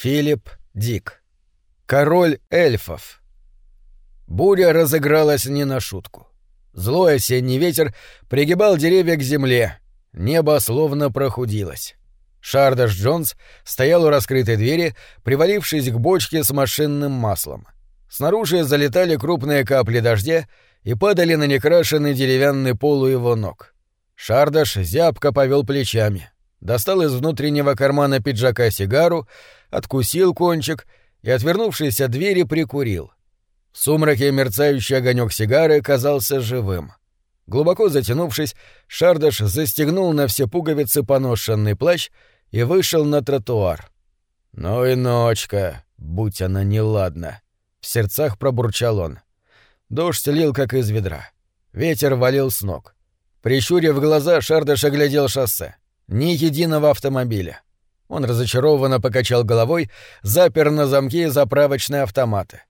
Филипп Дик. Король эльфов. Буря разыгралась не на шутку. Злой осенний ветер пригибал деревья к земле. Небо словно прохудилось. Шардаш Джонс стоял у раскрытой двери, привалившись к бочке с машинным маслом. Снаружи залетали крупные капли дождя и падали на некрашенный деревянный пол у его ног. Шардаш зябко повел плечами, достал из внутреннего кармана пиджака сигару, откусил кончик и, отвернувшись от двери, прикурил. В сумраке мерцающий огонек сигары казался живым. Глубоко затянувшись, Шардаш застегнул на все пуговицы поношенный плащ и вышел на тротуар. «Ну и ночка, будь она неладна!» — в сердцах пробурчал он. Дождь лил, как из ведра. Ветер валил с ног. Прищурив глаза, Шардаш оглядел шоссе. Ни единого автомобиля. Он разочарованно покачал головой, запер на замке заправочные автоматы.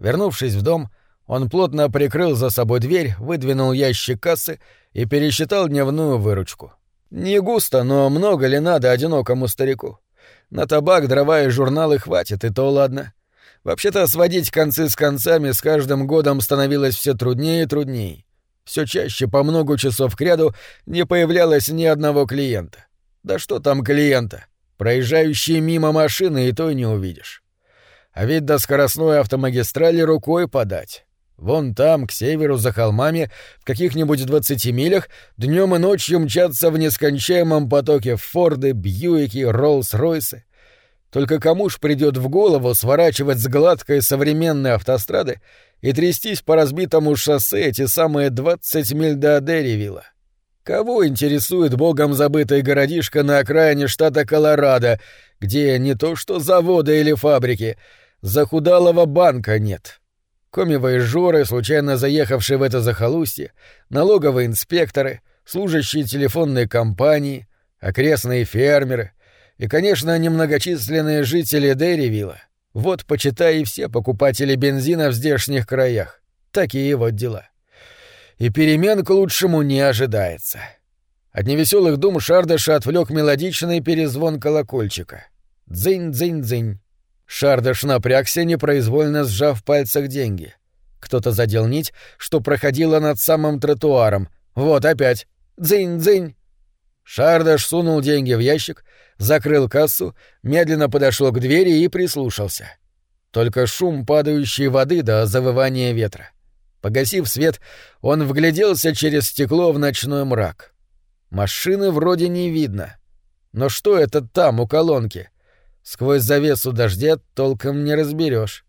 Вернувшись в дом, он плотно прикрыл за собой дверь, выдвинул ящик кассы и пересчитал дневную выручку. Не густо, но много ли надо одинокому старику? На табак, дрова и журналы хватит, и то ладно. Вообще-то сводить концы с концами с каждым годом становилось все труднее и труднее. Все чаще по много часов кряду не появлялось ни одного клиента. Да что там клиента? Проезжающие мимо машины и то не увидишь. А ведь до скоростной автомагистрали рукой подать. Вон там, к северу, за холмами, в каких-нибудь двадцати милях, днем и ночью мчатся в нескончаемом потоке Форды, Бьюики, Роллс-Ройсы. Только кому ж придет в голову сворачивать с гладкой современной автострады и трястись по разбитому шоссе эти самые двадцать миль до Дерривилла? Кого интересует богом забытый городишко на окраине штата Колорадо, где не то что заводы или фабрики, захудалого банка нет? Комивые жоры, случайно заехавшие в это захолустье, налоговые инспекторы, служащие телефонной компании, окрестные фермеры и, конечно, немногочисленные жители Дерривилла. Вот, почитай, и все покупатели бензина в здешних краях. Такие вот дела и перемен к лучшему не ожидается. От невеселых дум Шардаша отвлек мелодичный перезвон колокольчика. Дзынь-дзынь-дзынь. Шардаш напрягся, непроизвольно сжав в пальцах деньги. Кто-то задел нить, что проходила над самым тротуаром. Вот опять. Дзынь-дзынь. Шардаш сунул деньги в ящик, закрыл кассу, медленно подошел к двери и прислушался. Только шум падающей воды до завывания ветра. Погасив свет, он вгляделся через стекло в ночной мрак. Машины вроде не видно. Но что это там, у колонки? Сквозь завесу дождя толком не разберешь.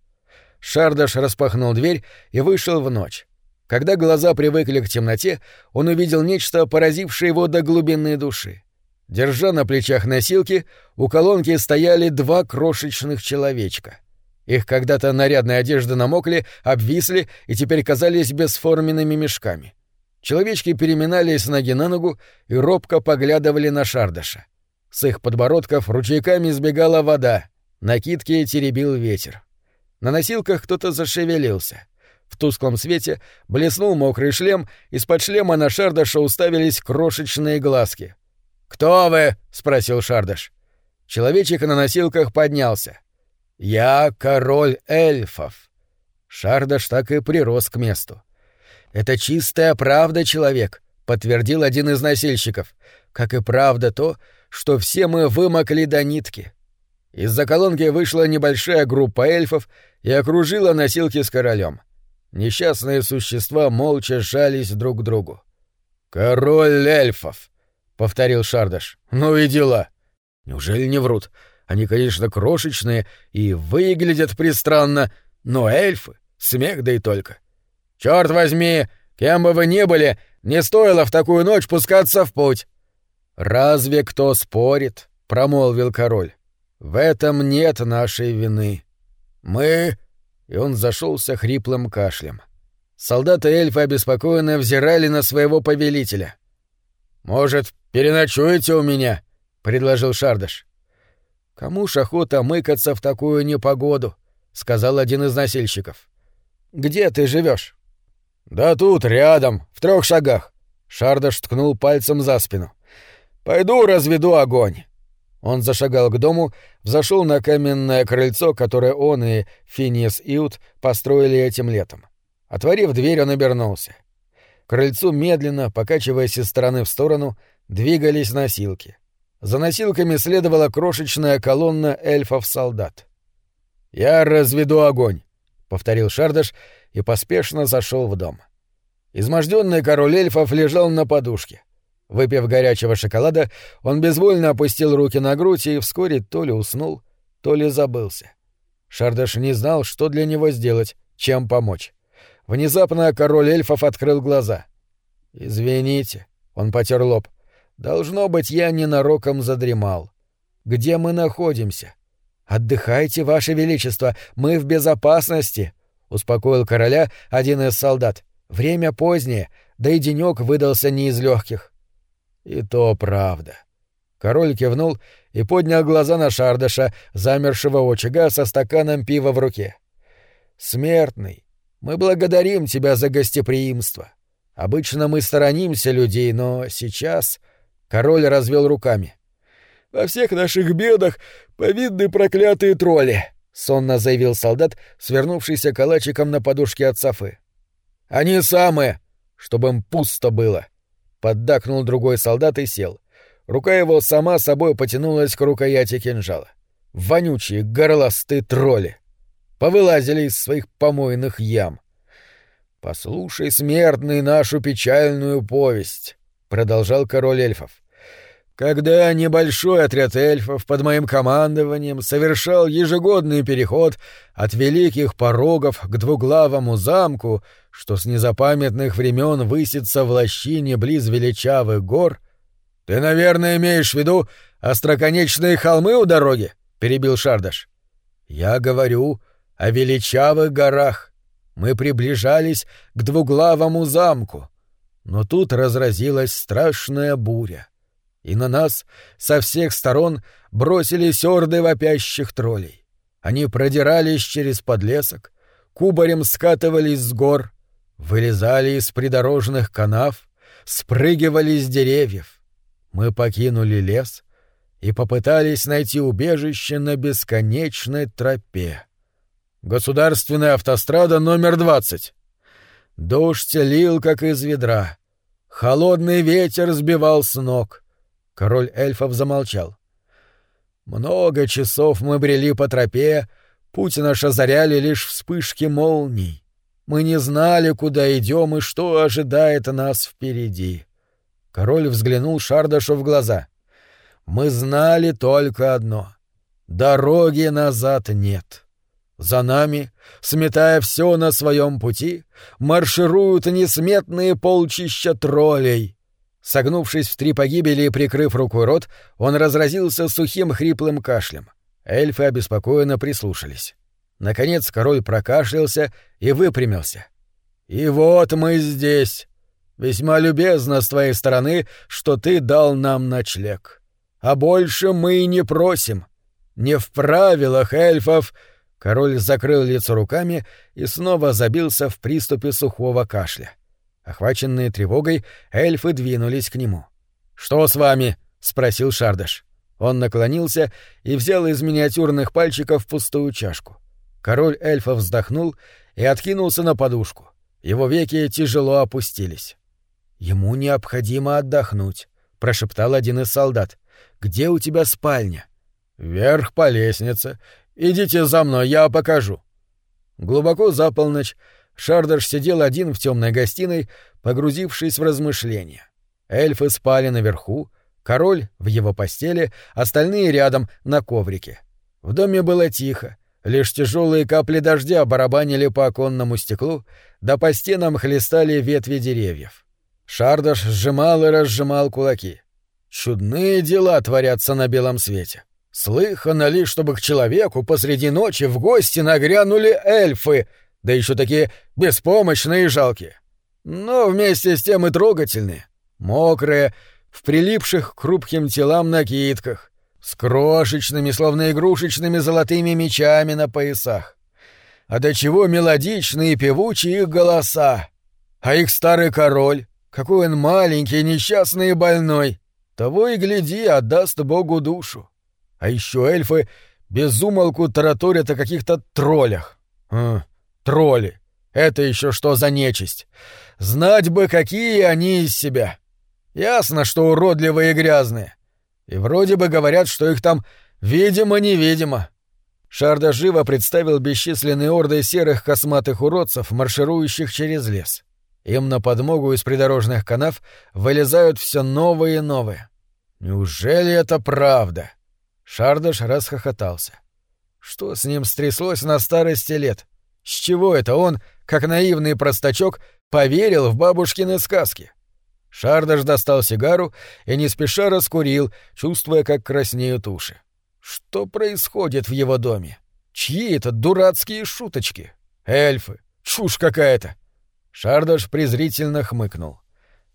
Шардаш распахнул дверь и вышел в ночь. Когда глаза привыкли к темноте, он увидел нечто, поразившее его до глубины души. Держа на плечах носилки, у колонки стояли два крошечных человечка — их когда-то нарядные одежды намокли, обвисли и теперь казались бесформенными мешками. Человечки переминались с ноги на ногу и робко поглядывали на Шардаша. С их подбородков ручейками сбегала вода, накидки теребил ветер. На носилках кто-то зашевелился. В тусклом свете блеснул мокрый шлем, из-под шлема на Шардаша уставились крошечные глазки. «Кто вы?» — спросил Шардаш. Человечек на носилках поднялся. «Я король эльфов». Шардаш так и прирос к месту. «Это чистая правда, человек», — подтвердил один из носильщиков. «Как и правда то, что все мы вымокли до нитки». Из-за колонки вышла небольшая группа эльфов и окружила носилки с королем. Несчастные существа молча сжались друг к другу. «Король эльфов», — повторил Шардаш. «Ну и дела». «Неужели не врут? Они, конечно, крошечные и выглядят пристранно, но эльфы — смех да и только. Черт возьми, кем бы вы ни были, не стоило в такую ночь пускаться в путь. Разве кто спорит? промолвил король. В этом нет нашей вины. Мы... И он зашелся хриплым кашлем. Солдаты эльфы обеспокоенно взирали на своего повелителя. «Может, переночуете у меня?» — предложил Шардаш. «Кому ж охота мыкаться в такую непогоду?» — сказал один из носильщиков. «Где ты живешь? «Да тут, рядом, в трех шагах». Шардаш ткнул пальцем за спину. «Пойду разведу огонь». Он зашагал к дому, взошел на каменное крыльцо, которое он и Финиас Иут построили этим летом. Отворив дверь, он обернулся. К крыльцу медленно, покачиваясь из стороны в сторону, двигались носилки. За носилками следовала крошечная колонна эльфов-солдат. «Я разведу огонь», — повторил Шардаш и поспешно зашел в дом. Изможденный король эльфов лежал на подушке. Выпив горячего шоколада, он безвольно опустил руки на грудь и вскоре то ли уснул, то ли забылся. Шардаш не знал, что для него сделать, чем помочь. Внезапно король эльфов открыл глаза. «Извините», — он потер лоб. «Должно быть, я ненароком задремал. Где мы находимся?» «Отдыхайте, Ваше Величество, мы в безопасности», — успокоил короля один из солдат. «Время позднее, да и денек выдался не из легких. И то правда. Король кивнул и поднял глаза на Шардаша, замершего очага со стаканом пива в руке. «Смертный, мы благодарим тебя за гостеприимство. Обычно мы сторонимся людей, но сейчас...» Король развел руками. «Во всех наших бедах повидны проклятые тролли», — сонно заявил солдат, свернувшийся калачиком на подушке от Софы. «Они самые, чтобы им пусто было», Поддакнул другой солдат и сел. Рука его сама собой потянулась к рукояти кинжала. Вонючие, горластые тролли. Повылазили из своих помойных ям. «Послушай, смертный, нашу печальную повесть», — продолжал король эльфов. Когда небольшой отряд эльфов под моим командованием совершал ежегодный переход от великих порогов к двуглавому замку, что с незапамятных времен высится в лощине близ величавых гор, ты, наверное, имеешь в виду остроконечные холмы у дороги? перебил Шардаш. Я говорю о величавых горах. Мы приближались к двуглавому замку, но тут разразилась страшная буря и на нас со всех сторон бросились орды вопящих троллей. Они продирались через подлесок, кубарем скатывались с гор, вылезали из придорожных канав, спрыгивали с деревьев. Мы покинули лес и попытались найти убежище на бесконечной тропе. Государственная автострада номер двадцать. Дождь лил, как из ведра. Холодный ветер сбивал с ног. Король эльфов замолчал. Много часов мы брели по тропе, путь наш озаряли лишь вспышки молний. Мы не знали, куда идем и что ожидает нас впереди. Король взглянул Шардашу в глаза. Мы знали только одно — дороги назад нет. За нами, сметая все на своем пути, маршируют несметные полчища троллей — Согнувшись в три погибели и прикрыв рукой рот, он разразился сухим хриплым кашлем. Эльфы обеспокоенно прислушались. Наконец король прокашлялся и выпрямился. «И вот мы здесь. Весьма любезно с твоей стороны, что ты дал нам ночлег. А больше мы и не просим. Не в правилах эльфов...» Король закрыл лицо руками и снова забился в приступе сухого кашля. Охваченные тревогой, эльфы двинулись к нему. «Что с вами?» — спросил Шардаш. Он наклонился и взял из миниатюрных пальчиков пустую чашку. Король эльфов вздохнул и откинулся на подушку. Его веки тяжело опустились. «Ему необходимо отдохнуть», — прошептал один из солдат. «Где у тебя спальня?» «Вверх по лестнице. Идите за мной, я покажу». Глубоко за полночь Шардаш сидел один в темной гостиной, погрузившись в размышления. Эльфы спали наверху, король в его постели, остальные рядом на коврике. В доме было тихо, лишь тяжелые капли дождя барабанили по оконному стеклу, да по стенам хлестали ветви деревьев. Шардаш сжимал и разжимал кулаки. Чудные дела творятся на белом свете. Слыхано ли, чтобы к человеку посреди ночи в гости нагрянули эльфы — да еще такие беспомощные и жалкие. Но вместе с тем и трогательные, мокрые, в прилипших к хрупким телам накидках, с крошечными, словно игрушечными золотыми мечами на поясах. А до чего мелодичные и певучие их голоса. А их старый король, какой он маленький, несчастный и больной, того и гляди, отдаст Богу душу. А еще эльфы безумолку тараторят о каких-то троллях. А, тролли. Это еще что за нечисть? Знать бы, какие они из себя. Ясно, что уродливые и грязные. И вроде бы говорят, что их там видимо-невидимо. Шарда живо представил бесчисленные орды серых косматых уродцев, марширующих через лес. Им на подмогу из придорожных канав вылезают все новые и новые. Неужели это правда? Шардаш расхохотался. Что с ним стряслось на старости лет? С чего это он, как наивный простачок, поверил в бабушкины сказки? Шардаш достал сигару и не спеша раскурил, чувствуя, как краснеют уши. Что происходит в его доме? Чьи это дурацкие шуточки? Эльфы. Чушь какая-то. Шардаш презрительно хмыкнул.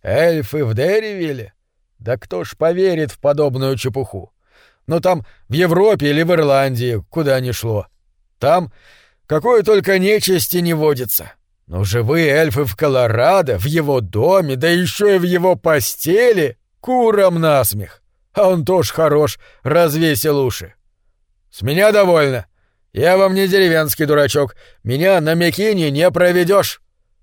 Эльфы в Деревиле? Да кто ж поверит в подобную чепуху? Ну там в Европе или в Ирландии, куда ни шло. Там какое только нечисти не водится. Но живые эльфы в Колорадо, в его доме, да еще и в его постели, куром насмех. А он тоже хорош, развесил уши. С меня довольно. Я вам не деревенский дурачок. Меня на Микине не проведешь.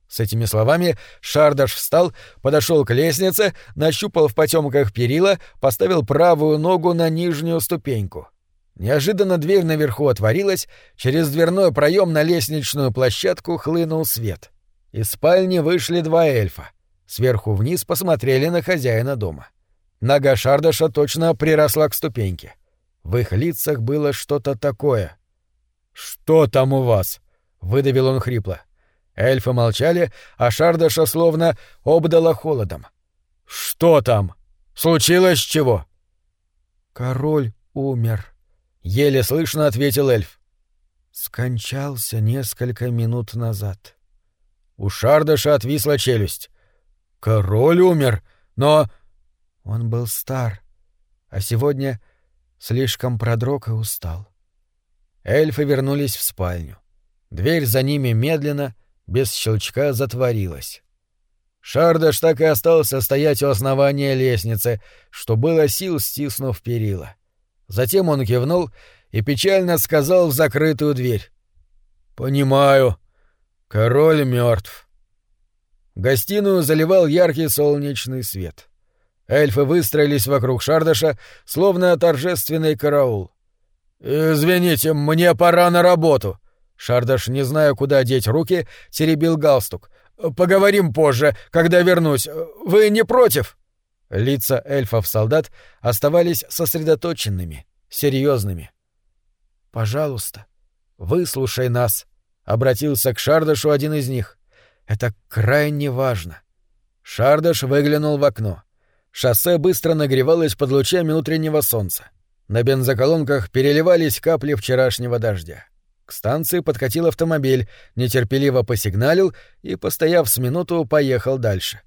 С этими словами Шардаш встал, подошел к лестнице, нащупал в потемках перила, поставил правую ногу на нижнюю ступеньку. Неожиданно дверь наверху отворилась, через дверной проем на лестничную площадку хлынул свет. Из спальни вышли два эльфа. Сверху вниз посмотрели на хозяина дома. Нога Шардаша точно приросла к ступеньке. В их лицах было что-то такое. «Что там у вас?» — выдавил он хрипло. — Эльфы молчали, а Шардаша словно обдало холодом. «Что там? Случилось чего?» «Король умер», — еле слышно ответил эльф. «Скончался несколько минут назад». У Шардаша отвисла челюсть. «Король умер, но...» Он был стар, а сегодня слишком продрог и устал. Эльфы вернулись в спальню. Дверь за ними медленно, без щелчка затворилась. Шардаш так и остался стоять у основания лестницы, что было сил, стиснув перила. Затем он кивнул и печально сказал в закрытую дверь. «Понимаю. Король мертв. Гостиную заливал яркий солнечный свет. Эльфы выстроились вокруг Шардаша, словно торжественный караул. «Извините, мне пора на работу», Шардаш, не зная, куда деть руки, теребил галстук. «Поговорим позже, когда вернусь. Вы не против?» Лица эльфов-солдат оставались сосредоточенными, серьезными. «Пожалуйста, выслушай нас», — обратился к Шардашу один из них. «Это крайне важно». Шардаш выглянул в окно. Шоссе быстро нагревалось под лучами утреннего солнца. На бензоколонках переливались капли вчерашнего дождя. К станции подкатил автомобиль, нетерпеливо посигналил и, постояв с минуту, поехал дальше.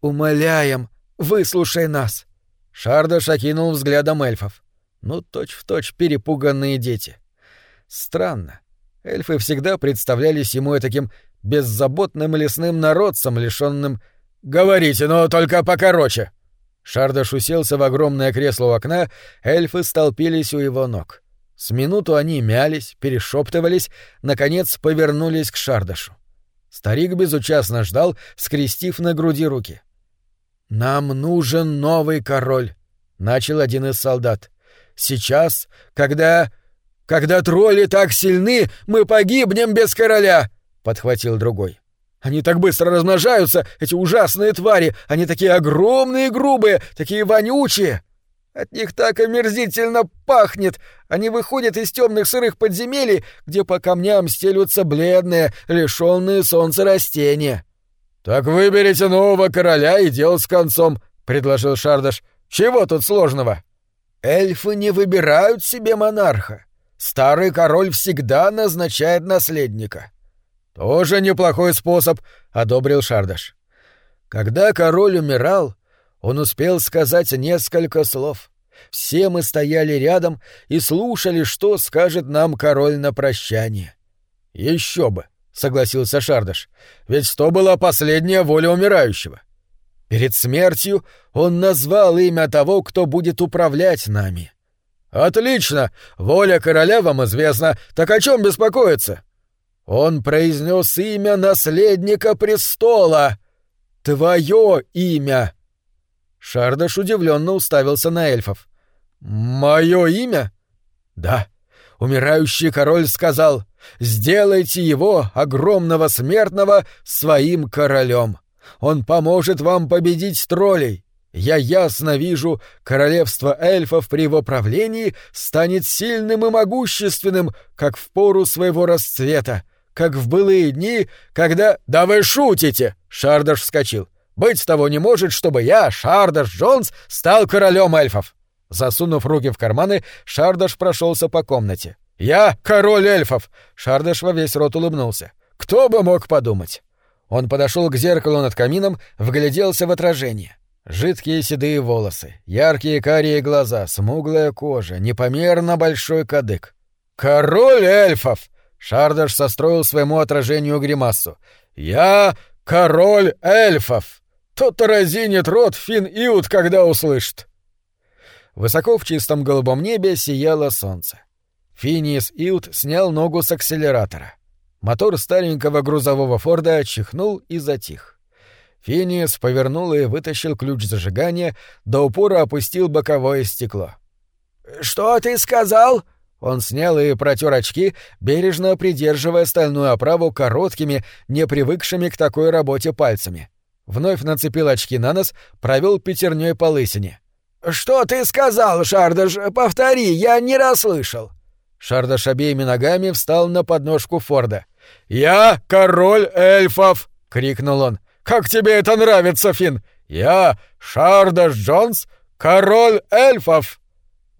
«Умоляем, выслушай нас!» Шарда шокинул взглядом эльфов. Ну, точь-в-точь перепуганные дети. Странно. Эльфы всегда представлялись ему таким беззаботным лесным народцем, лишенным «Говорите, но только покороче!» Шардаш уселся в огромное кресло у окна, эльфы столпились у его ног. С минуту они мялись, перешептывались, наконец повернулись к Шардашу. Старик безучастно ждал, скрестив на груди руки. «Нам нужен новый король», — начал один из солдат. «Сейчас, когда... когда тролли так сильны, мы погибнем без короля», — подхватил другой. «Они так быстро размножаются, эти ужасные твари! Они такие огромные и грубые, такие вонючие!» От них так омерзительно пахнет. Они выходят из темных сырых подземелий, где по камням стелются бледные, лишенные солнца растения. Так выберите нового короля и дел с концом, предложил Шардаш. Чего тут сложного? Эльфы не выбирают себе монарха. Старый король всегда назначает наследника. Тоже неплохой способ, одобрил Шардаш. Когда король умирал, он успел сказать несколько слов. Все мы стояли рядом и слушали, что скажет нам король на прощание. Еще бы, согласился Шардаш, ведь то была последняя воля умирающего. Перед смертью он назвал имя того, кто будет управлять нами. Отлично! Воля короля вам известна. Так о чем беспокоиться? Он произнес имя наследника престола. Твое имя. Шардаш удивленно уставился на эльфов. Мое имя? Да. Умирающий король сказал: Сделайте его, огромного смертного, своим королем. Он поможет вам победить троллей. Я ясно вижу, королевство эльфов при его правлении станет сильным и могущественным, как в пору своего расцвета, как в былые дни, когда... «Да вы шутите!» — Шардаш вскочил. «Быть того не может, чтобы я, Шардаш Джонс, стал королем эльфов!» Засунув руки в карманы, Шардаш прошелся по комнате. «Я король эльфов!» Шардаш во весь рот улыбнулся. «Кто бы мог подумать?» Он подошел к зеркалу над камином, вгляделся в отражение. Жидкие седые волосы, яркие карие глаза, смуглая кожа, непомерно большой кадык. «Король эльфов!» Шардаш состроил своему отражению гримасу. «Я король эльфов!» Тот разинет рот Фин Иут, когда услышит. Высоко в чистом голубом небе сияло солнце. Финиас Иут снял ногу с акселератора. Мотор старенького грузового Форда чихнул и затих. Финиас повернул и вытащил ключ зажигания, до упора опустил боковое стекло. «Что ты сказал?» Он снял и протер очки, бережно придерживая стальную оправу короткими, не привыкшими к такой работе пальцами. Вновь нацепил очки на нос, провел пятерней по лысине. «Что ты сказал, Шардаш? Повтори, я не расслышал». Шардаш обеими ногами встал на подножку Форда. «Я король эльфов!» — крикнул он. «Как тебе это нравится, Финн? Я Шардаш Джонс, король эльфов!»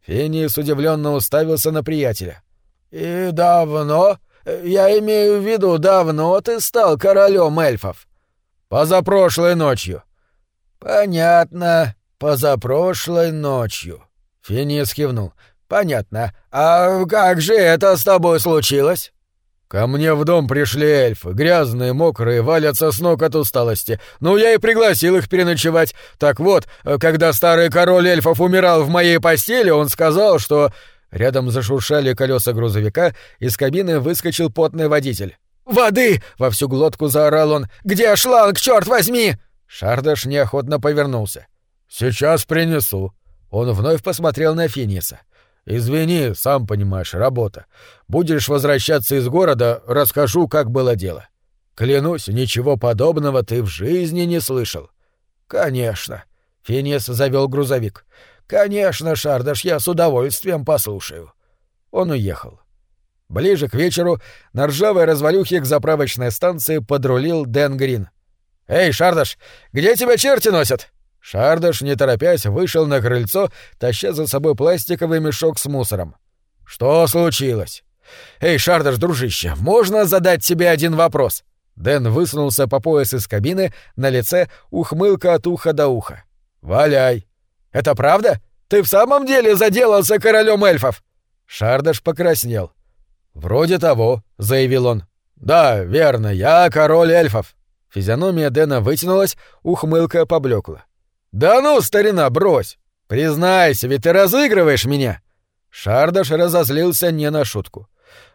Финиас удивленно уставился на приятеля. «И давно? Я имею в виду, давно ты стал королем эльфов?» «Позапрошлой ночью». «Понятно, позапрошлой ночью». Финиас кивнул. «Понятно. А как же это с тобой случилось?» «Ко мне в дом пришли эльфы, грязные, мокрые, валятся с ног от усталости. Ну, я и пригласил их переночевать. Так вот, когда старый король эльфов умирал в моей постели, он сказал, что...» Рядом зашуршали колеса грузовика, из кабины выскочил потный водитель. «Воды!» — во всю глотку заорал он. «Где шланг, черт возьми?» Шардаш неохотно повернулся. «Сейчас принесу». Он вновь посмотрел на Финиса. «Извини, сам понимаешь, работа. Будешь возвращаться из города, расскажу, как было дело. Клянусь, ничего подобного ты в жизни не слышал». «Конечно». Финес завел грузовик. «Конечно, Шардаш, я с удовольствием послушаю». Он уехал. Ближе к вечеру на ржавой развалюхе к заправочной станции подрулил Дэн Грин. «Эй, Шардаш, где тебя черти носят?» Шардаш, не торопясь, вышел на крыльцо, таща за собой пластиковый мешок с мусором. «Что случилось?» «Эй, Шардаш, дружище, можно задать тебе один вопрос?» Дэн высунулся по пояс из кабины, на лице ухмылка от уха до уха. «Валяй!» «Это правда? Ты в самом деле заделался королем эльфов?» Шардаш покраснел. «Вроде того», — заявил он. «Да, верно, я король эльфов». Физиономия Дэна вытянулась, ухмылка поблекла. «Да ну, старина, брось! Признайся, ведь ты разыгрываешь меня!» Шардаш разозлился не на шутку.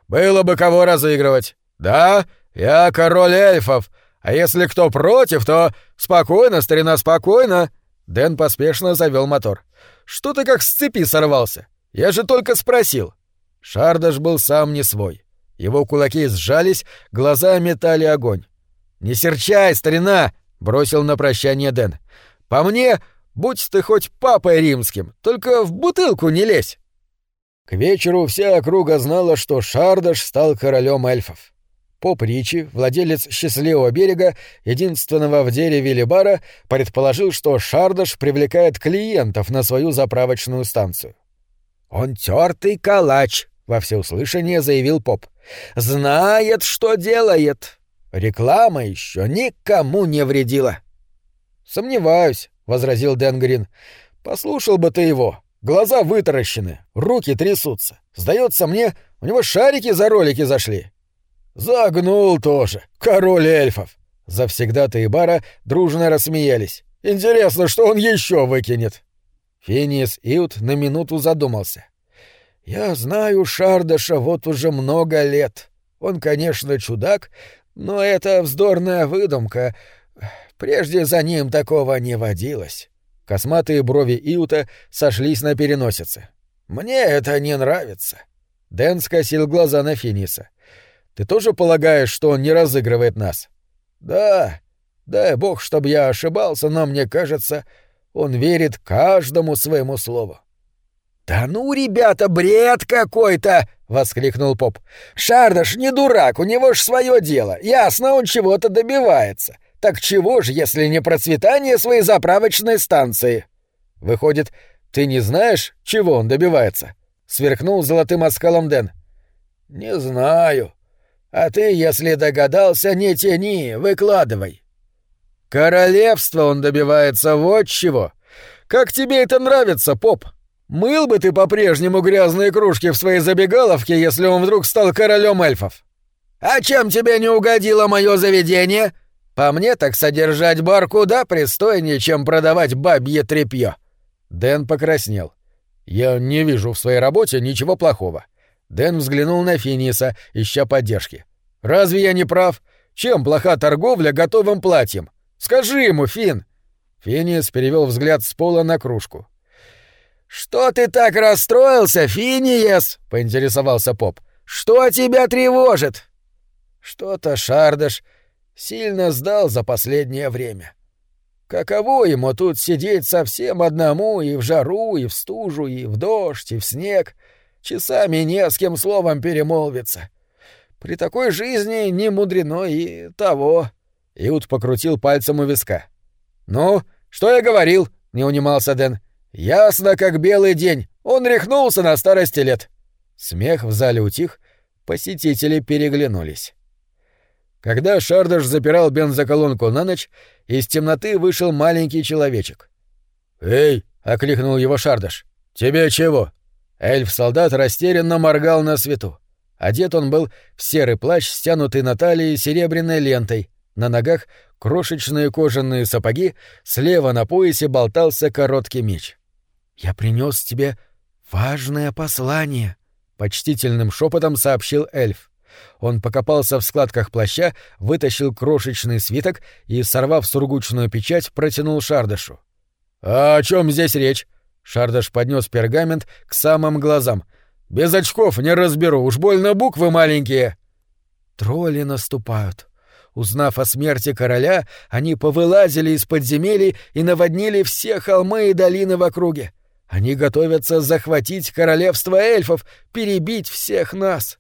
«Было бы кого разыгрывать. Да, я король эльфов, а если кто против, то спокойно, старина, спокойно!» Дэн поспешно завел мотор. «Что ты как с цепи сорвался? Я же только спросил!» Шардаш был сам не свой. Его кулаки сжались, глаза метали огонь. «Не серчай, старина!» — бросил на прощание Дэн. По мне, будь ты хоть папой римским, только в бутылку не лезь. К вечеру вся округа знала, что Шардаш стал королем эльфов. Поп Ричи, владелец счастливого берега, единственного в дереве Либара, предположил, что Шардаш привлекает клиентов на свою заправочную станцию. «Он тертый калач», — во всеуслышание заявил Поп. «Знает, что делает. Реклама еще никому не вредила». «Сомневаюсь», — возразил Денгрин. «Послушал бы ты его. Глаза вытаращены, руки трясутся. Сдается мне, у него шарики за ролики зашли». «Загнул тоже, король эльфов!» Завсегда-то и Бара дружно рассмеялись. «Интересно, что он еще выкинет?» Финиас Иут на минуту задумался. Я знаю Шардаша вот уже много лет. Он, конечно, чудак, но это вздорная выдумка. Прежде за ним такого не водилось. Косматые брови Иута сошлись на переносице. Мне это не нравится. Дэн скосил глаза на Финиса. Ты тоже полагаешь, что он не разыгрывает нас? Да. Дай бог, чтобы я ошибался, но мне кажется, он верит каждому своему слову. «Да ну, ребята, бред какой-то!» — воскликнул Поп. «Шардаш не дурак, у него ж свое дело. Ясно, он чего-то добивается. Так чего ж, если не процветание своей заправочной станции?» «Выходит, ты не знаешь, чего он добивается?» — сверкнул золотым оскалом Дэн. «Не знаю. А ты, если догадался, не тяни, выкладывай». «Королевство он добивается вот чего. Как тебе это нравится, Поп?» Мыл бы ты по-прежнему грязные кружки в своей забегаловке, если он вдруг стал королем эльфов. А чем тебе не угодило мое заведение? По мне так содержать бар куда пристойнее, чем продавать бабье тряпье. Дэн покраснел. Я не вижу в своей работе ничего плохого. Дэн взглянул на Финиса, ища поддержки. Разве я не прав? Чем плоха торговля готовым платьем? Скажи ему, Фин. Финис перевел взгляд с пола на кружку. «Что ты так расстроился, Финиес?» — поинтересовался Поп. «Что тебя тревожит?» Что-то Шардаш сильно сдал за последнее время. Каково ему тут сидеть совсем одному и в жару, и в стужу, и в дождь, и в снег, часами не с кем словом перемолвиться. При такой жизни не мудрено и того. Иуд покрутил пальцем у виска. «Ну, что я говорил?» — не унимался Дэн. Ясно, как белый день. Он рехнулся на старости лет. Смех в зале утих, посетители переглянулись. Когда Шардаш запирал бензоколонку на ночь, из темноты вышел маленький человечек. «Эй!» — окликнул его Шардаш. «Тебе чего?» Эльф-солдат растерянно моргал на свету. Одет он был в серый плащ, стянутый на талии серебряной лентой. На ногах крошечные кожаные сапоги, слева на поясе болтался короткий меч. «Я принес тебе важное послание», — почтительным шепотом сообщил эльф. Он покопался в складках плаща, вытащил крошечный свиток и, сорвав сургучную печать, протянул Шардашу. «А о чем здесь речь?» Шардаш поднес пергамент к самым глазам. «Без очков не разберу, уж больно буквы маленькие». «Тролли наступают», Узнав о смерти короля, они повылазили из подземелий и наводнили все холмы и долины в округе. Они готовятся захватить королевство эльфов, перебить всех нас.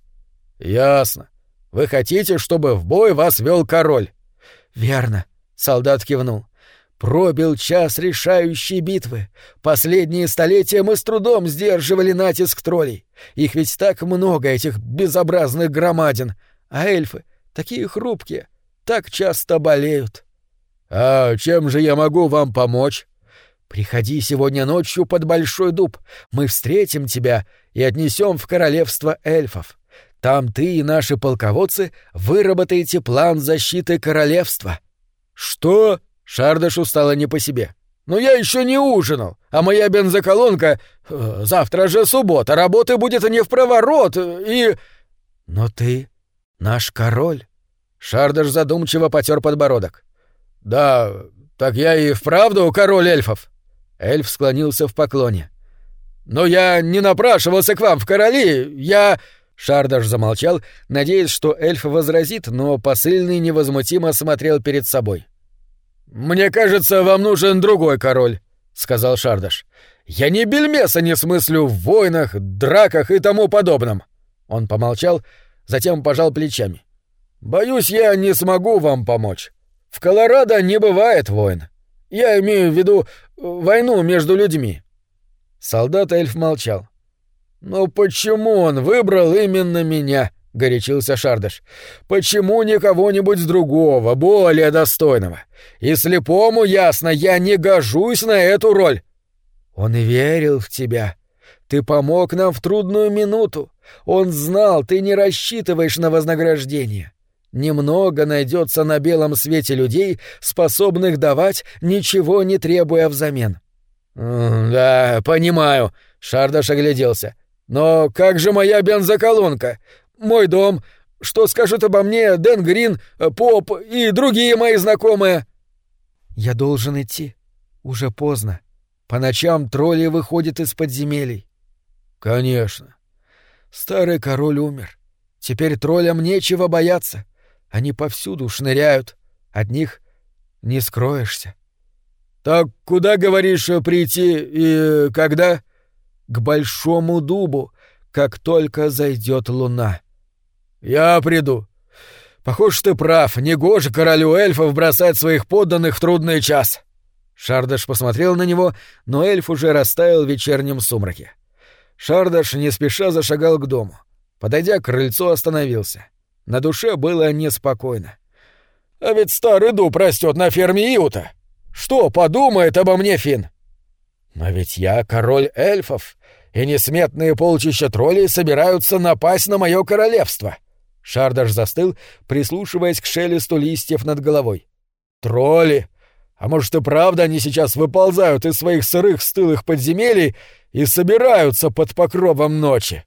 Ясно. Вы хотите, чтобы в бой вас вел король? Верно, солдат кивнул. Пробил час решающей битвы. Последние столетия мы с трудом сдерживали натиск троллей. Их ведь так много, этих безобразных громадин. А эльфы, такие хрупкие, так часто болеют. А чем же я могу вам помочь? Приходи сегодня ночью под большой дуб. Мы встретим тебя и отнесем в королевство эльфов. Там ты и наши полководцы выработаете план защиты королевства. Что? Шардашу стало не по себе. Но я еще не ужинал, а моя бензоколонка... Э, завтра же суббота, работы будет не в проворот, и... Но ты наш король. Шардаш задумчиво потер подбородок. Да, так я и вправду король эльфов. Эльф склонился в поклоне. «Но я не напрашивался к вам в короли, я...» Шардаш замолчал, надеясь, что эльф возразит, но посыльный невозмутимо смотрел перед собой. «Мне кажется, вам нужен другой король», — сказал Шардаш. «Я ни бельмеса не смыслю в войнах, драках и тому подобном». Он помолчал, затем пожал плечами. «Боюсь, я не смогу вам помочь. В Колорадо не бывает войн. Я имею в виду войну между людьми. Солдат-эльф молчал. «Но почему он выбрал именно меня?» — горячился Шардаш. «Почему не кого-нибудь другого, более достойного? И слепому ясно, я не гожусь на эту роль». «Он верил в тебя. Ты помог нам в трудную минуту. Он знал, ты не рассчитываешь на вознаграждение. Немного найдется на белом свете людей, способных давать, ничего не требуя взамен. «Да, понимаю», — Шардаш огляделся. Но как же моя бензоколонка? Мой дом? Что скажут обо мне Дэн Грин, Поп и другие мои знакомые?» «Я должен идти. Уже поздно. По ночам тролли выходят из подземелий». «Конечно. Старый король умер. Теперь троллям нечего бояться. Они повсюду шныряют. От них не скроешься». «Так куда, говоришь, прийти и когда?» «К большому дубу, как только зайдет луна». «Я приду. Похоже, ты прав. Негоже королю эльфов бросать своих подданных в трудный час». Шардаш посмотрел на него, но эльф уже растаял в вечернем сумраке. Шардаш не спеша зашагал к дому. Подойдя к крыльцу, остановился. На душе было неспокойно. «А ведь старый дуб растет на ферме Иута. Что подумает обо мне Фин? «Но ведь я король эльфов, и несметные полчища троллей собираются напасть на мое королевство». Шардаш застыл, прислушиваясь к шелесту листьев над головой. «Тролли! А может и правда они сейчас выползают из своих сырых стылых подземелий и собираются под покровом ночи?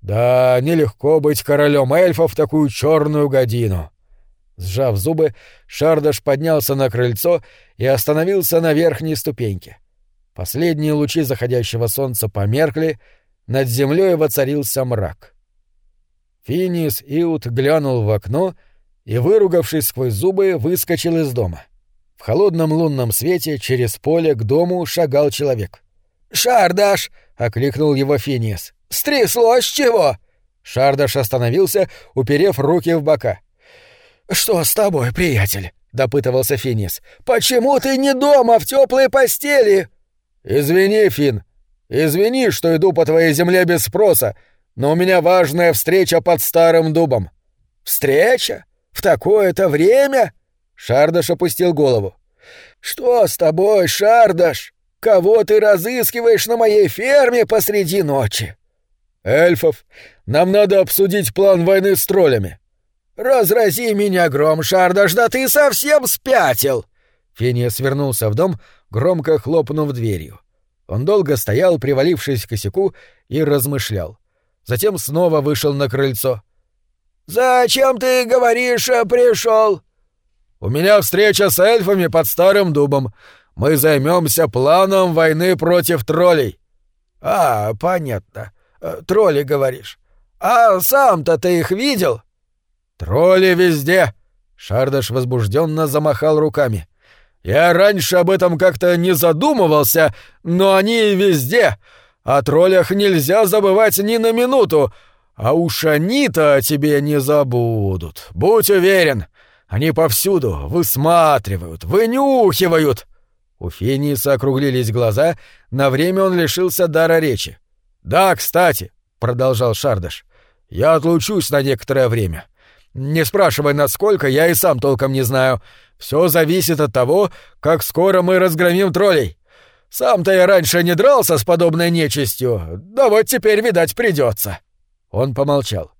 Да, нелегко быть королем эльфов в такую черную годину». Сжав зубы, Шардаш поднялся на крыльцо и остановился на верхней ступеньке. Последние лучи заходящего солнца померкли, над землей воцарился мрак. Финис Иут глянул в окно и, выругавшись сквозь зубы, выскочил из дома. В холодном лунном свете через поле к дому шагал человек. «Шардаш!» — окликнул его Финиас. «Стряслось чего?» Шардаш остановился, уперев руки в бока. «Что с тобой, приятель?» — допытывался Финис. «Почему ты не дома, в теплой постели?» «Извини, Фин. Извини, что иду по твоей земле без спроса, но у меня важная встреча под старым дубом». «Встреча? В такое-то время?» Шардаш опустил голову. «Что с тобой, Шардаш? Кого ты разыскиваешь на моей ферме посреди ночи?» «Эльфов. Нам надо обсудить план войны с троллями». «Разрази меня гром, Шардаш, да ты совсем спятил!» Фения свернулся в дом, громко хлопнув дверью. Он долго стоял, привалившись к косяку, и размышлял затем снова вышел на крыльцо. «Зачем ты, говоришь, пришел?» «У меня встреча с эльфами под старым дубом. Мы займемся планом войны против троллей». «А, понятно. Э, тролли, говоришь. А сам-то ты их видел?» «Тролли везде!» — Шардаш возбужденно замахал руками. «Я раньше об этом как-то не задумывался, но они везде. О троллях нельзя забывать ни на минуту, а уж они-то о тебе не забудут. Будь уверен, они повсюду высматривают, вынюхивают». У Фениса округлились глаза, на время он лишился дара речи. «Да, кстати», — продолжал Шардаш, — «я отлучусь на некоторое время. Не спрашивай, насколько, я и сам толком не знаю. Все зависит от того, как скоро мы разгромим троллей. Сам-то я раньше не дрался с подобной нечистью, да вот теперь, видать, придется. Он помолчал.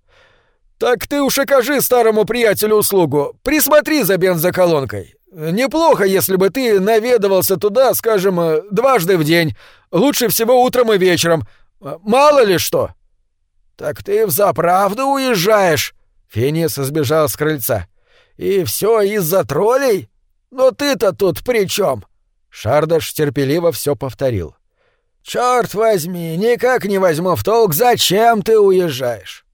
«Так ты уж окажи старому приятелю услугу. Присмотри за бензоколонкой. Неплохо, если бы ты наведывался туда, скажем, дважды в день. Лучше всего утром и вечером. Мало ли что». «Так ты взаправду уезжаешь?» Финис сбежал с крыльца. «И все из-за троллей? Но ты-то тут при чем? Шардаш терпеливо все повторил. «Черт возьми, никак не возьму в толк, зачем ты уезжаешь?»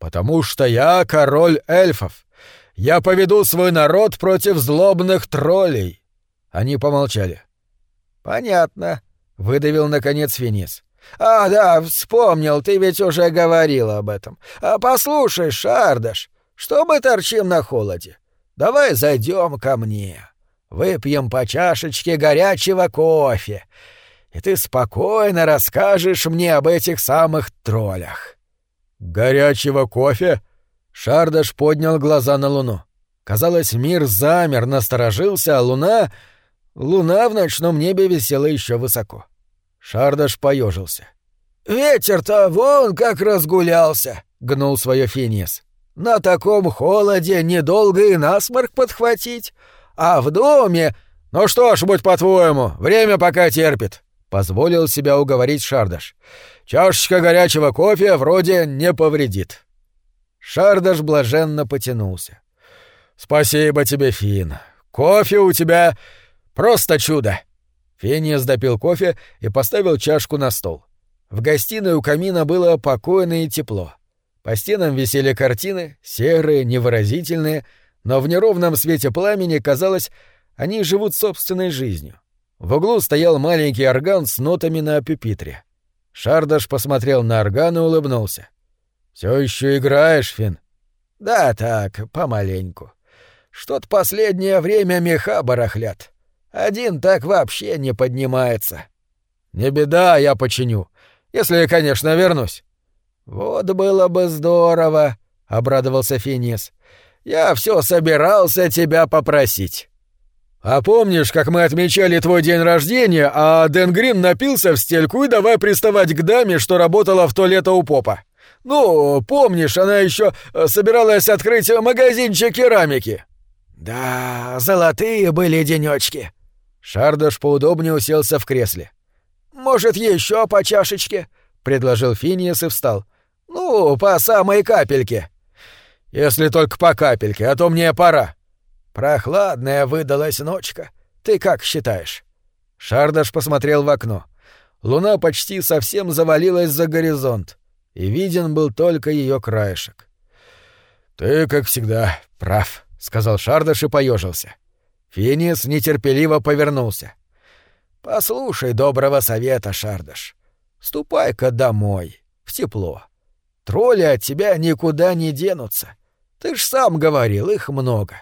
«Потому что я король эльфов. Я поведу свой народ против злобных троллей». Они помолчали. «Понятно», — выдавил наконец Финис. «А, да, вспомнил, ты ведь уже говорил об этом. А послушай, Шардаш, что мы торчим на холоде? Давай зайдем ко мне». Выпьем по чашечке горячего кофе, и ты спокойно расскажешь мне об этих самых троллях». «Горячего кофе?» Шардаш поднял глаза на луну. Казалось, мир замер, насторожился, а луна... Луна в ночном небе висела еще высоко. Шардаш поежился. «Ветер-то вон как разгулялся!» — гнул свое Финиас. «На таком холоде недолго и насморк подхватить. А в доме... Ну что ж, будь по-твоему, время пока терпит. — позволил себя уговорить Шардаш. «Чашечка горячего кофе вроде не повредит». Шардаш блаженно потянулся. «Спасибо тебе, Фин. Кофе у тебя просто чудо!» Фениас допил кофе и поставил чашку на стол. В гостиной у камина было покойно и тепло. По стенам висели картины, серые, невыразительные, но в неровном свете пламени, казалось, они живут собственной жизнью. В углу стоял маленький орган с нотами на пюпитре. Шардаш посмотрел на орган и улыбнулся. Все еще играешь, Фин? Да, так, помаленьку. Что-то последнее время меха барахлят. Один так вообще не поднимается. Не беда, я починю. Если, конечно, вернусь. Вот было бы здорово, обрадовался Финис. Я все собирался тебя попросить. А помнишь, как мы отмечали твой день рождения, а Дэн Грин напился в стельку и давай приставать к даме, что работала в то лето у попа? Ну, помнишь, она еще э, собиралась открыть магазинчик керамики. Да, золотые были денечки. Шардаш поудобнее уселся в кресле. Может, еще по чашечке? предложил Финиас и встал. Ну, по самой капельке. Если только по капельке, а то мне пора. Прохладная выдалась ночка. Ты как считаешь? Шардаш посмотрел в окно. Луна почти совсем завалилась за горизонт и виден был только ее краешек. «Ты, как всегда, прав», — сказал Шардаш и поежился. Финис нетерпеливо повернулся. «Послушай доброго совета, Шардаш. Ступай-ка домой, в тепло. Тролли от тебя никуда не денутся. Ты ж сам говорил, их много.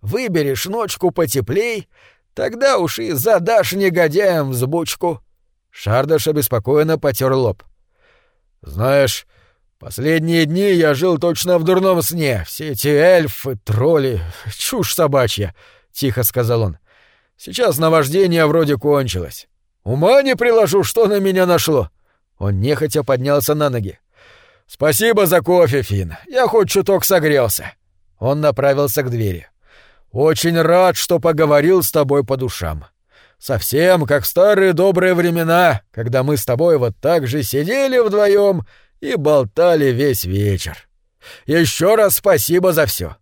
Выберешь ночку потеплей, тогда уж и задашь негодяям взбучку». Шардаш обеспокоенно потер лоб. Знаешь, последние дни я жил точно в дурном сне. Все эти эльфы, тролли, чушь собачья, — тихо сказал он. Сейчас наваждение вроде кончилось. Ума не приложу, что на меня нашло. Он нехотя поднялся на ноги. «Спасибо за кофе, Фин. Я хоть чуток согрелся». Он направился к двери. «Очень рад, что поговорил с тобой по душам. Совсем как в старые добрые времена, когда мы с тобой вот так же сидели вдвоем и болтали весь вечер. Еще раз спасибо за все.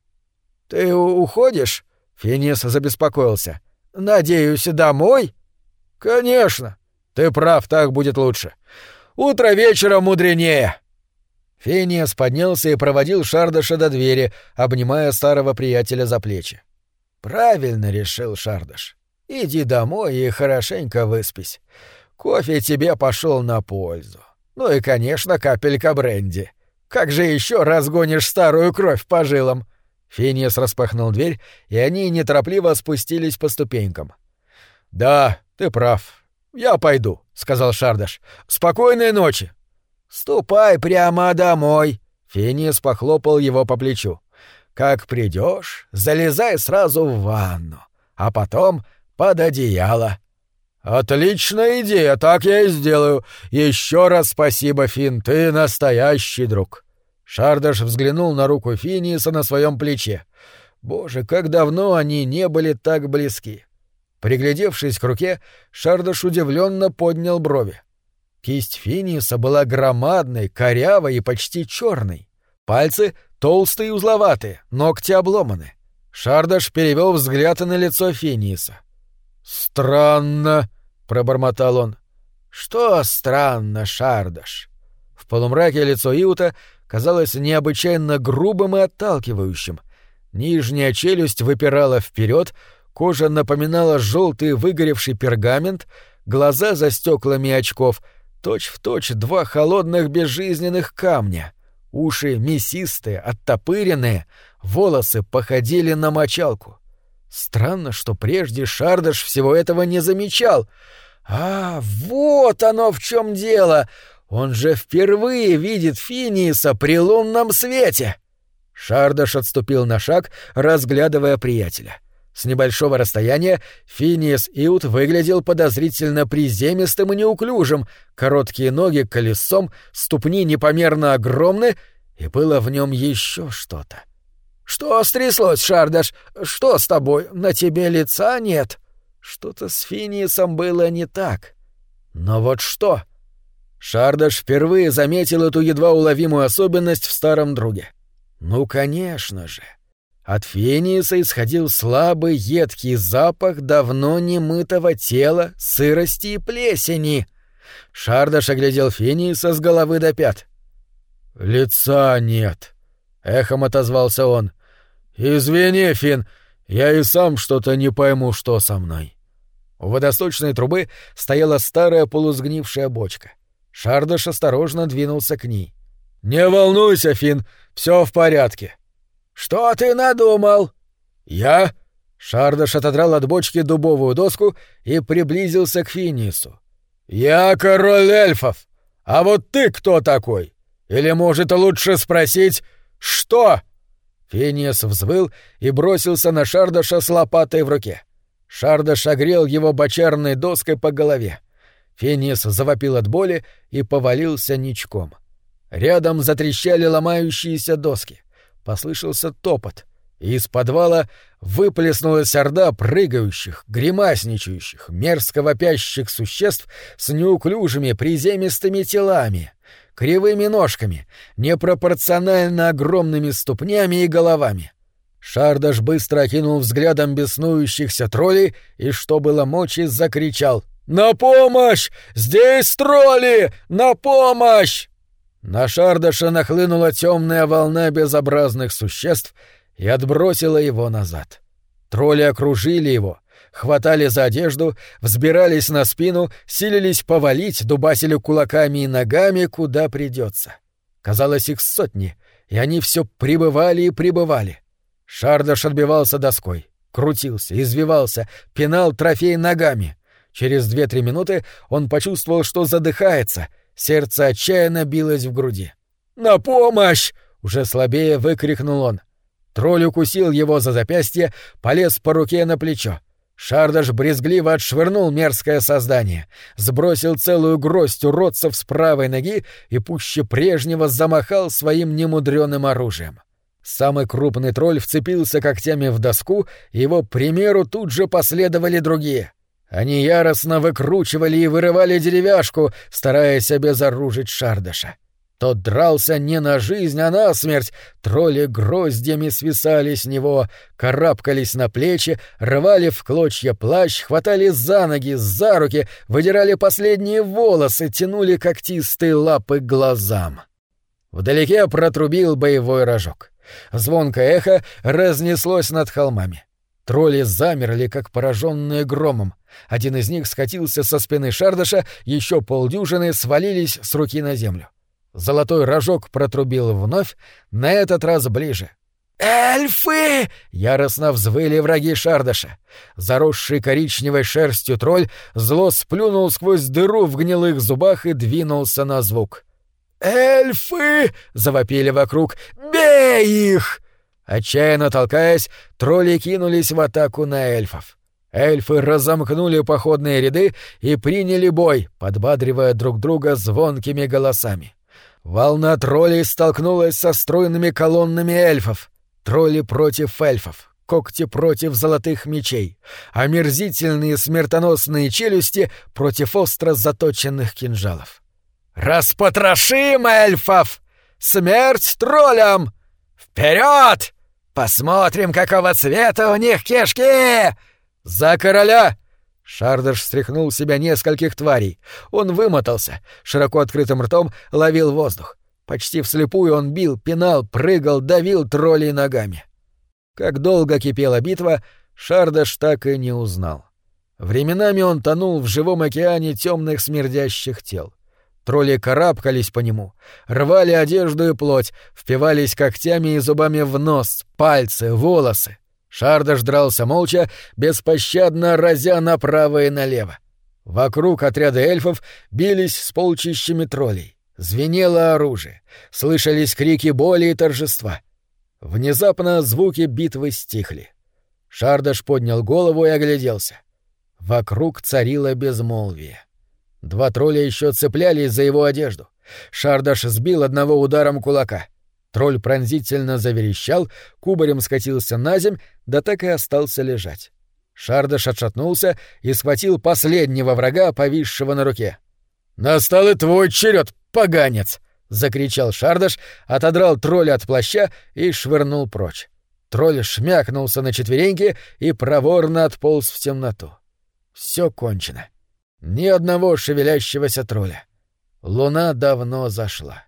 Ты уходишь? Финис забеспокоился. Надеюсь, домой? Конечно. Ты прав, так будет лучше. Утро вечера мудренее. Фениас поднялся и проводил Шардаша до двери, обнимая старого приятеля за плечи. Правильно решил Шардаш. Иди домой и хорошенько выспись. Кофе тебе пошел на пользу. Ну и, конечно, капелька бренди. Как же еще разгонишь старую кровь по жилам?» Финиас распахнул дверь, и они неторопливо спустились по ступенькам. «Да, ты прав. Я пойду», — сказал Шардаш. «Спокойной ночи». «Ступай прямо домой», — Финиас похлопал его по плечу. «Как придешь, залезай сразу в ванну, а потом под одеяло. Отличная идея, так я и сделаю. Еще раз спасибо, Фин, ты настоящий друг. Шардаш взглянул на руку Финиса на своем плече. Боже, как давно они не были так близки. Приглядевшись к руке, Шардаш удивленно поднял брови. Кисть Финиса была громадной, корявой и почти черной. Пальцы толстые и узловатые, ногти обломаны. Шардаш перевел взгляд на лицо Финиса. «Странно», — пробормотал он. «Что странно, Шардаш?» В полумраке лицо Иута казалось необычайно грубым и отталкивающим. Нижняя челюсть выпирала вперед, кожа напоминала желтый выгоревший пергамент, глаза за стеклами очков, точь-в-точь точь два холодных безжизненных камня. Уши мясистые, оттопыренные, волосы походили на мочалку. Странно, что прежде Шардаш всего этого не замечал. А, вот оно в чем дело! Он же впервые видит Финиса при лунном свете! Шардаш отступил на шаг, разглядывая приятеля. С небольшого расстояния Финиес Иут выглядел подозрительно приземистым и неуклюжим, короткие ноги колесом, ступни непомерно огромны, и было в нем еще что-то. — «Что стряслось, Шардаш? Что с тобой? На тебе лица нет?» Что-то с Финиесом было не так. Но вот что? Шардаш впервые заметил эту едва уловимую особенность в старом друге. Ну, конечно же. От Фениса исходил слабый едкий запах давно немытого тела, сырости и плесени. Шардаш оглядел Фениса с головы до пят. «Лица нет», — эхом отозвался он. «Извини, Фин, я и сам что-то не пойму, что со мной». У водосточной трубы стояла старая полусгнившая бочка. Шардаш осторожно двинулся к ней. «Не волнуйся, Фин, все в порядке». «Что ты надумал?» «Я?» Шардаш отодрал от бочки дубовую доску и приблизился к Финису. «Я король эльфов. А вот ты кто такой? Или, может, лучше спросить, что?» Финиас взвыл и бросился на Шардаша с лопатой в руке. Шардаш огрел его бочарной доской по голове. Финиас завопил от боли и повалился ничком. Рядом затрещали ломающиеся доски. Послышался топот, и из подвала выплеснулась орда прыгающих, гримасничающих, мерзко вопящих существ с неуклюжими приземистыми телами, кривыми ножками, непропорционально огромными ступнями и головами. Шардаш быстро окинул взглядом беснующихся троллей и, что было мочи, закричал «На помощь! Здесь тролли! На помощь!» На Шардаша нахлынула темная волна безобразных существ и отбросила его назад. Тролли окружили его, хватали за одежду, взбирались на спину, силились повалить, дубасили кулаками и ногами, куда придется. Казалось, их сотни, и они все прибывали и прибывали. Шардаш отбивался доской, крутился, извивался, пинал трофей ногами. Через две-три минуты он почувствовал, что задыхается — Сердце отчаянно билось в груди. «На помощь!» — уже слабее выкрикнул он. Тролль укусил его за запястье, полез по руке на плечо. Шардаш брезгливо отшвырнул мерзкое создание, сбросил целую гроздь уродцев с правой ноги и пуще прежнего замахал своим немудреным оружием. Самый крупный тролль вцепился когтями в доску, его примеру тут же последовали другие. Они яростно выкручивали и вырывали деревяшку, стараясь обезоружить Шардаша. Тот дрался не на жизнь, а на смерть. Тролли гроздями свисали с него, карабкались на плечи, рвали в клочья плащ, хватали за ноги, за руки, выдирали последние волосы, тянули когтистые лапы к глазам. Вдалеке протрубил боевой рожок. Звонкое эхо разнеслось над холмами. Тролли замерли, как пораженные громом. Один из них скатился со спины Шардаша, еще полдюжины свалились с руки на землю. Золотой рожок протрубил вновь, на этот раз ближе. «Эльфы!» — яростно взвыли враги Шардаша. Заросший коричневой шерстью тролль зло сплюнул сквозь дыру в гнилых зубах и двинулся на звук. «Эльфы!» — завопили вокруг. «Бей их!» Отчаянно толкаясь, тролли кинулись в атаку на эльфов. Эльфы разомкнули походные ряды и приняли бой, подбадривая друг друга звонкими голосами. Волна троллей столкнулась со стройными колоннами эльфов. Тролли против эльфов, когти против золотых мечей, омерзительные смертоносные челюсти против остро заточенных кинжалов. «Распотрошим эльфов! Смерть троллям! Вперед! Посмотрим, какого цвета у них кишки!» «За короля!» Шардаш встряхнул себя нескольких тварей. Он вымотался, широко открытым ртом ловил воздух. Почти вслепую он бил, пинал, прыгал, давил троллей ногами. Как долго кипела битва, Шардаш так и не узнал. Временами он тонул в живом океане темных смердящих тел. Тролли карабкались по нему, рвали одежду и плоть, впивались когтями и зубами в нос, пальцы, волосы. Шардаш дрался молча, беспощадно разя направо и налево. Вокруг отряда эльфов бились с полчищами троллей. Звенело оружие, слышались крики боли и торжества. Внезапно звуки битвы стихли. Шардаш поднял голову и огляделся. Вокруг царило безмолвие. Два тролля еще цеплялись за его одежду. Шардаш сбил одного ударом кулака. Тролль пронзительно заверещал, кубарем скатился на земь, да так и остался лежать. Шардаш отшатнулся и схватил последнего врага, повисшего на руке. «Настал и твой черед, поганец!» — закричал Шардаш, отодрал тролля от плаща и швырнул прочь. Тролль шмякнулся на четвереньки и проворно отполз в темноту. Все кончено. Ни одного шевелящегося тролля. Луна давно зашла.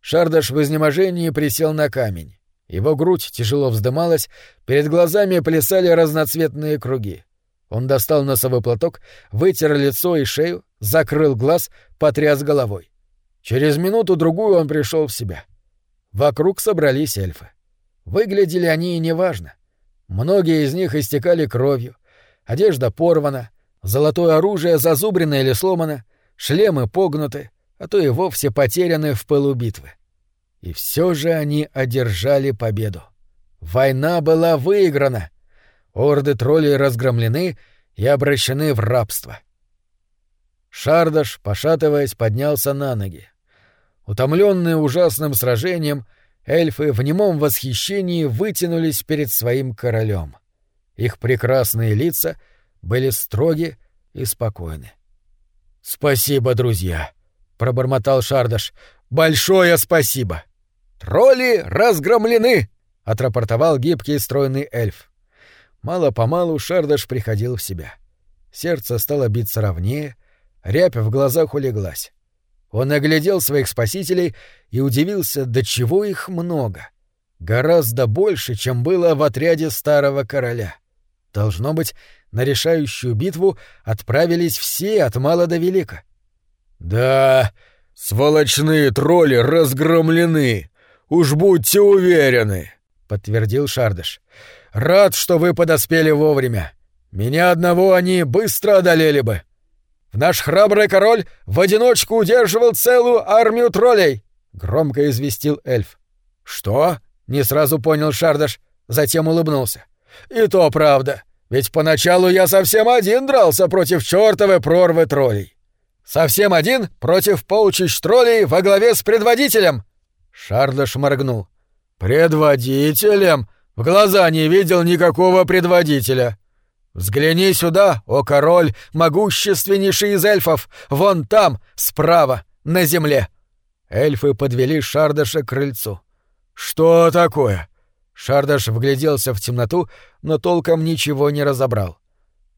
Шардаш в изнеможении присел на камень. Его грудь тяжело вздымалась, перед глазами плясали разноцветные круги. Он достал носовой платок, вытер лицо и шею, закрыл глаз, потряс головой. Через минуту-другую он пришел в себя. Вокруг собрались эльфы. Выглядели они неважно. Многие из них истекали кровью, одежда порвана, золотое оружие зазубрено или сломано, шлемы погнуты, а то и вовсе потеряны в пылу битвы. И все же они одержали победу. Война была выиграна. Орды троллей разгромлены и обращены в рабство. Шардаш, пошатываясь, поднялся на ноги. Утомленные ужасным сражением, эльфы в немом восхищении вытянулись перед своим королем. Их прекрасные лица были строги и спокойны. «Спасибо, друзья!» — пробормотал Шардаш. «Большое спасибо!» «Тролли разгромлены!» — отрапортовал гибкий стройный эльф. Мало-помалу Шардаш приходил в себя. Сердце стало биться ровнее, рябь в глазах улеглась. Он оглядел своих спасителей и удивился, до чего их много. Гораздо больше, чем было в отряде старого короля. Должно быть, на решающую битву отправились все от мала до велика. «Да, сволочные тролли разгромлены, уж будьте уверены», — подтвердил Шардыш. «Рад, что вы подоспели вовремя. Меня одного они быстро одолели бы. Наш храбрый король в одиночку удерживал целую армию троллей!» — громко известил эльф. «Что?» — не сразу понял Шардаш, затем улыбнулся. «И то правда, ведь поначалу я совсем один дрался против чертовой прорвы троллей. Совсем один против полчищ троллей во главе с предводителем!» Шардаш моргнул. «Предводителем? В глаза не видел никакого предводителя!» «Взгляни сюда, о король, могущественнейший из эльфов! Вон там, справа, на земле!» Эльфы подвели Шардаша к крыльцу. «Что такое?» Шардаш вгляделся в темноту, но толком ничего не разобрал.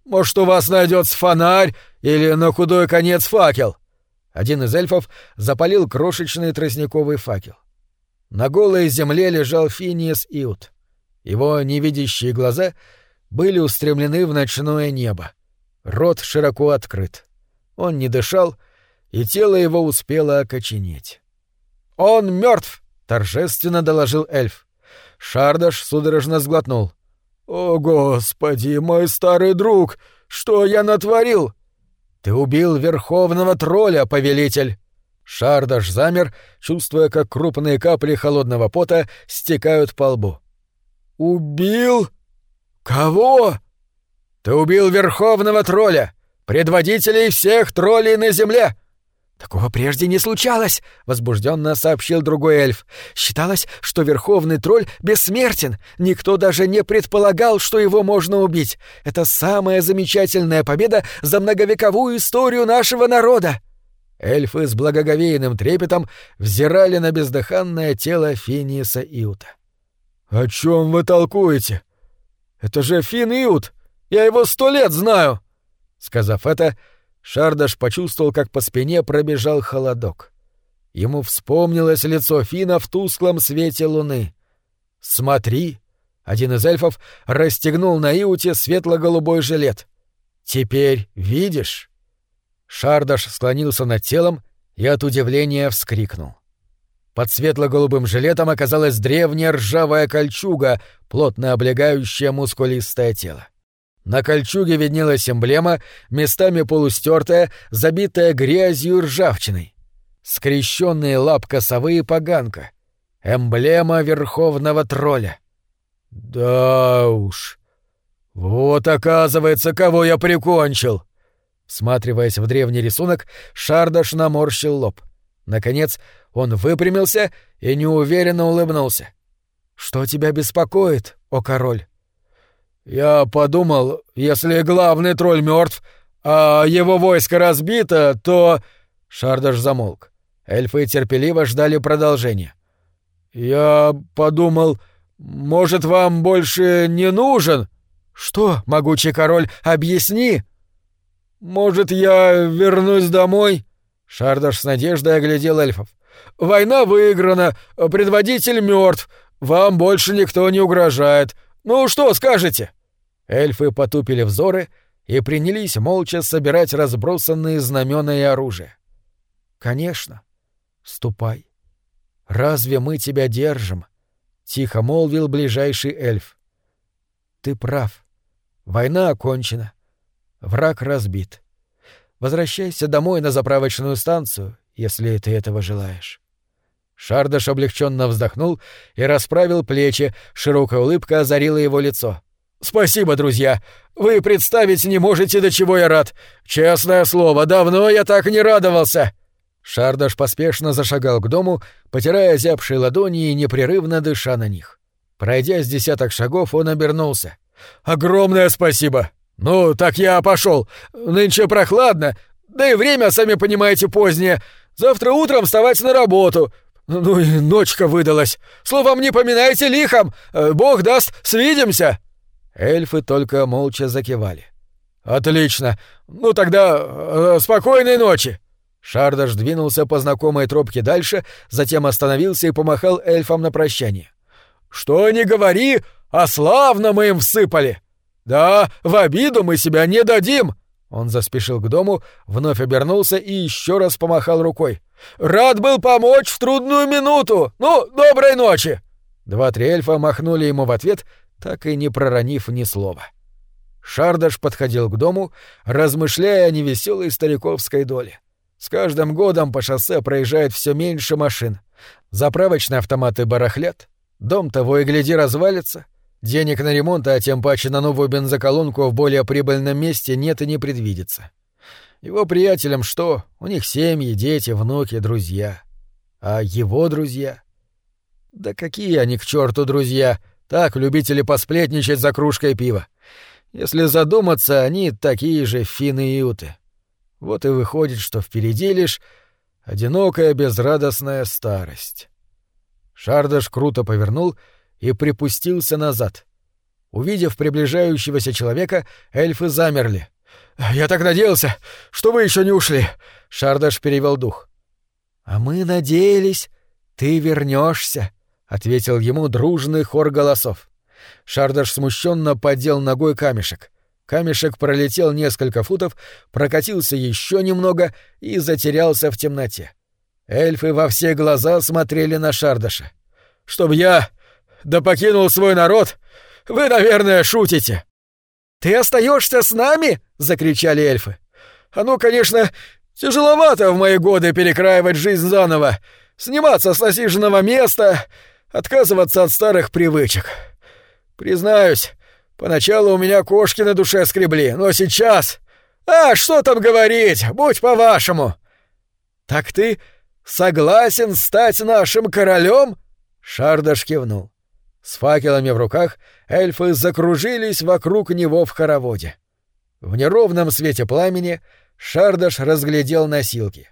«Может, у вас найдется фонарь или на худой конец факел?» Один из эльфов запалил крошечный тростниковый факел. На голой земле лежал Финиес Иут. Его невидящие глаза — были устремлены в ночное небо. Рот широко открыт. Он не дышал, и тело его успело окоченеть. «Он мертв! торжественно доложил эльф. Шардаш судорожно сглотнул. «О, Господи, мой старый друг! Что я натворил?» «Ты убил верховного тролля, повелитель!» Шардаш замер, чувствуя, как крупные капли холодного пота стекают по лбу. «Убил?» «Кого?» «Ты убил верховного тролля, предводителей всех троллей на земле!» «Такого прежде не случалось!» — возбужденно сообщил другой эльф. «Считалось, что верховный тролль бессмертен. Никто даже не предполагал, что его можно убить. Это самая замечательная победа за многовековую историю нашего народа!» Эльфы с благоговейным трепетом взирали на бездыханное тело Финиса Иута. «О чем вы толкуете?» Это же Фин Иут! Я его сто лет знаю!» Сказав это, Шардаш почувствовал, как по спине пробежал холодок. Ему вспомнилось лицо Фина в тусклом свете луны. «Смотри!» — один из эльфов расстегнул на Иуте светло-голубой жилет. «Теперь видишь?» Шардаш склонился над телом и от удивления вскрикнул. Под светло-голубым жилетом оказалась древняя ржавая кольчуга, плотно облегающая мускулистое тело. На кольчуге виднелась эмблема, местами полустертая, забитая грязью и ржавчиной. Скрещенные лапка совы и поганка. Эмблема верховного тролля. Да уж. Вот оказывается, кого я прикончил. Всматриваясь в древний рисунок, Шардаш наморщил лоб. Наконец он выпрямился и неуверенно улыбнулся. «Что тебя беспокоит, о король?» «Я подумал, если главный тролль мертв, а его войско разбито, то...» Шардаш замолк. Эльфы терпеливо ждали продолжения. «Я подумал, может, вам больше не нужен?» «Что, могучий король, объясни!» «Может, я вернусь домой?» Шардаш с надеждой оглядел эльфов. «Война выиграна, предводитель мертв, вам больше никто не угрожает. Ну что скажете?» Эльфы потупили взоры и принялись молча собирать разбросанные знамена и оружие. «Конечно. Ступай. Разве мы тебя держим?» — тихо молвил ближайший эльф. «Ты прав. Война окончена. Враг разбит. Возвращайся домой на заправочную станцию, если ты этого желаешь». Шардаш облегченно вздохнул и расправил плечи, широкая улыбка озарила его лицо. «Спасибо, друзья! Вы представить не можете, до чего я рад! Честное слово, давно я так не радовался!» Шардаш поспешно зашагал к дому, потирая зябшие ладони и непрерывно дыша на них. Пройдя с десяток шагов, он обернулся. «Огромное спасибо! Ну, так я пошел. Нынче прохладно, да и время, сами понимаете, позднее. Завтра утром вставать на работу. Ну и ночка выдалась. Словом, не поминайте лихом. Э, бог даст, свидимся. Эльфы только молча закивали. Отлично. Ну тогда э, спокойной ночи. Шардаш двинулся по знакомой тропке дальше, затем остановился и помахал эльфам на прощание. «Что ни говори, а славно мы им всыпали! Да, в обиду мы себя не дадим!» Он заспешил к дому, вновь обернулся и еще раз помахал рукой. «Рад был помочь в трудную минуту! Ну, доброй ночи!» Два-три эльфа махнули ему в ответ, так и не проронив ни слова. Шардаш подходил к дому, размышляя о невеселой стариковской доле. С каждым годом по шоссе проезжает все меньше машин. Заправочные автоматы барахлят, дом того и гляди развалится — Денег на ремонт, а тем паче на новую бензоколонку в более прибыльном месте нет и не предвидится. Его приятелям что? У них семьи, дети, внуки, друзья. А его друзья? Да какие они к черту друзья? Так, любители посплетничать за кружкой пива. Если задуматься, они такие же финны и юты. Вот и выходит, что впереди лишь одинокая безрадостная старость. Шардаш круто повернул — и припустился назад. Увидев приближающегося человека, эльфы замерли. «Я так надеялся, что вы еще не ушли!» — Шардаш перевел дух. «А мы надеялись, ты вернешься, ответил ему дружный хор голосов. Шардаш смущенно поддел ногой камешек. Камешек пролетел несколько футов, прокатился еще немного и затерялся в темноте. Эльфы во все глаза смотрели на Шардаша. «Чтоб я да покинул свой народ? Вы, наверное, шутите. Ты остаешься с нами? закричали эльфы. А ну, конечно, тяжеловато в мои годы перекраивать жизнь заново, сниматься с насиженного места, отказываться от старых привычек. Признаюсь, поначалу у меня кошки на душе скребли, но сейчас... А, что там говорить, будь по-вашему. Так ты согласен стать нашим королем? Шардаш кивнул. С факелами в руках эльфы закружились вокруг него в хороводе. В неровном свете пламени Шардаш разглядел носилки.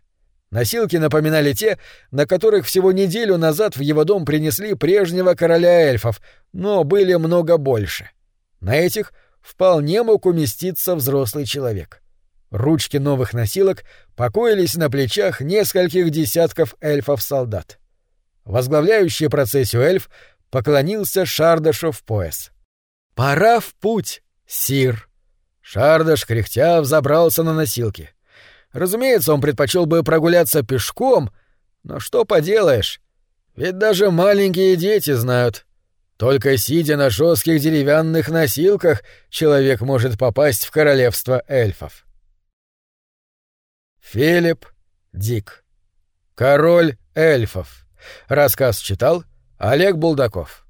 Носилки напоминали те, на которых всего неделю назад в его дом принесли прежнего короля эльфов, но были много больше. На этих вполне мог уместиться взрослый человек. Ручки новых носилок покоились на плечах нескольких десятков эльфов-солдат. Возглавляющий процессию эльф поклонился Шардашу в пояс. «Пора в путь, сир!» Шардаш, кряхтя, взобрался на носилки. Разумеется, он предпочел бы прогуляться пешком, но что поделаешь, ведь даже маленькие дети знают. Только сидя на жестких деревянных носилках, человек может попасть в королевство эльфов. Филипп Дик. Король эльфов. Рассказ читал Олег Булдаков